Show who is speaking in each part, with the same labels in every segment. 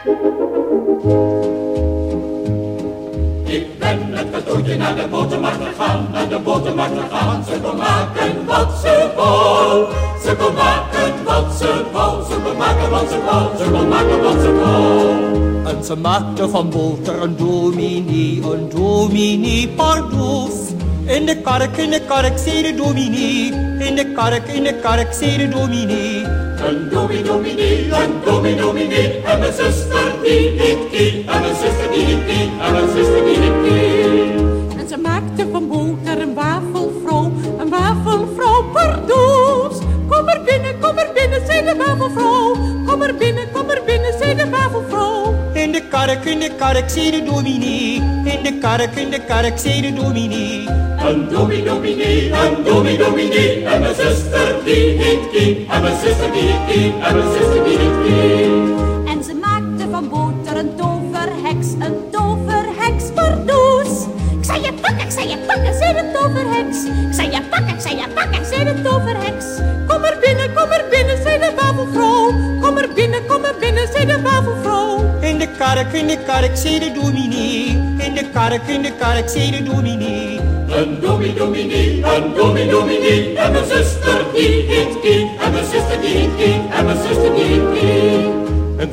Speaker 1: Ik ben met cadeautje naar de botermarkt gegaan, naar de botermarkt gegaan. Ze kon maken wat ze wou, ze kon maken wat ze wou, ze kon maken wat ze wou, ze kon maken wat ze wou.
Speaker 2: En ze maakte van boter een dominee, een dominee pardoes. In de kark, in de kark, zei de dominee. In de kark, in de kark, zei de dominee,
Speaker 1: mijn zuster die ik die, en mijn zuster die ik die, en mijn zuster die ik die.
Speaker 3: En ze maakte van boter een wafelvrouw, een wafelvrouw pardoes. Kom er binnen, kom er binnen, zei de wafelvrouw. Kom er binnen, kom er binnen, zei de wafelvrouw.
Speaker 2: In de kark, in de kark, zei de dominee. In de kark, in de kark, zei de dominee.
Speaker 1: Een dominee, dominee, een dominee, dominee. En mijn zuster die ik die, en mijn zuster die ik die, en mijn zuster die ik die.
Speaker 3: Een toverheks, een toverheks pardoes. Ik zei je pakken, ik zei je pakken, zei de toverheks. Ik zei je pakken, ik zei je pakken, zei de toverheks. Kom er binnen, kom er binnen, zei de wafelvrouw. Kom er binnen, kom er binnen, zei de wafelvrouw.
Speaker 2: In de kark, in de kark, zei de dominee. In de kark, in de kark, zei de dominee.
Speaker 1: Een dominee, dominee, een dominee, dominee. En mijn zuster die ik die, en mijn zuster die ik die, en mijn zuster die ik die.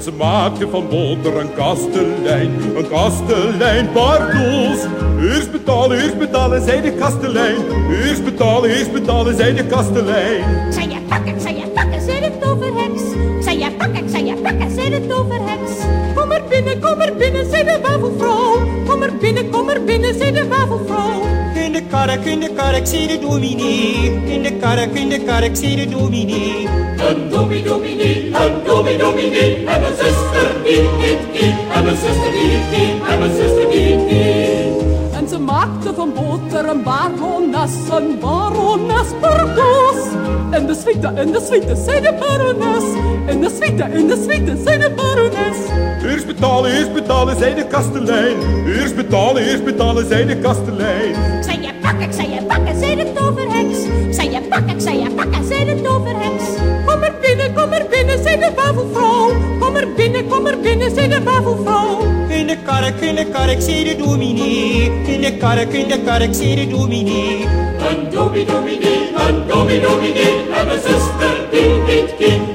Speaker 4: Ze maakte van boter een kastelein, een kastelein pardoes. Eerst betalen, eerst betalen, zei de kastelein. Eerst betalen, eerst betalen, zei de kastelein.
Speaker 3: Zei je pakken, zei je pakken, zei de toverheks. Zei je pakken, zei je pakken, zei de toverheks. Kom er binnen, kom er binnen, zei de wafelvrouw. Kom er binnen, kom er binnen, zei de wafelvrouw.
Speaker 2: In de kark, in de kark, zei de dominee. In de kark, in de kark, zei de dominee.
Speaker 1: Een dominee, dominee, En mijn zuster die en mijn zuster die ik die, en mijn zuster die.
Speaker 3: En ze maakte van boter een barones, een barones pardoes. In de suite, in de suite, zei de barones. In de suite, in de suite, zei de barones.
Speaker 4: Eerst betalen, eerst betalen, zei de kastelein. Eerst betalen, eerst betalen, zei de kastelein.
Speaker 3: Ik zei je pakken, ik zei je er binnen, zei de wafelvrouw.
Speaker 2: In de kark, in de kark, zei de dominee. In de kark, in de kark, zei de dominee.
Speaker 1: Een dominee, een dominee. En mijn zuster die ik die,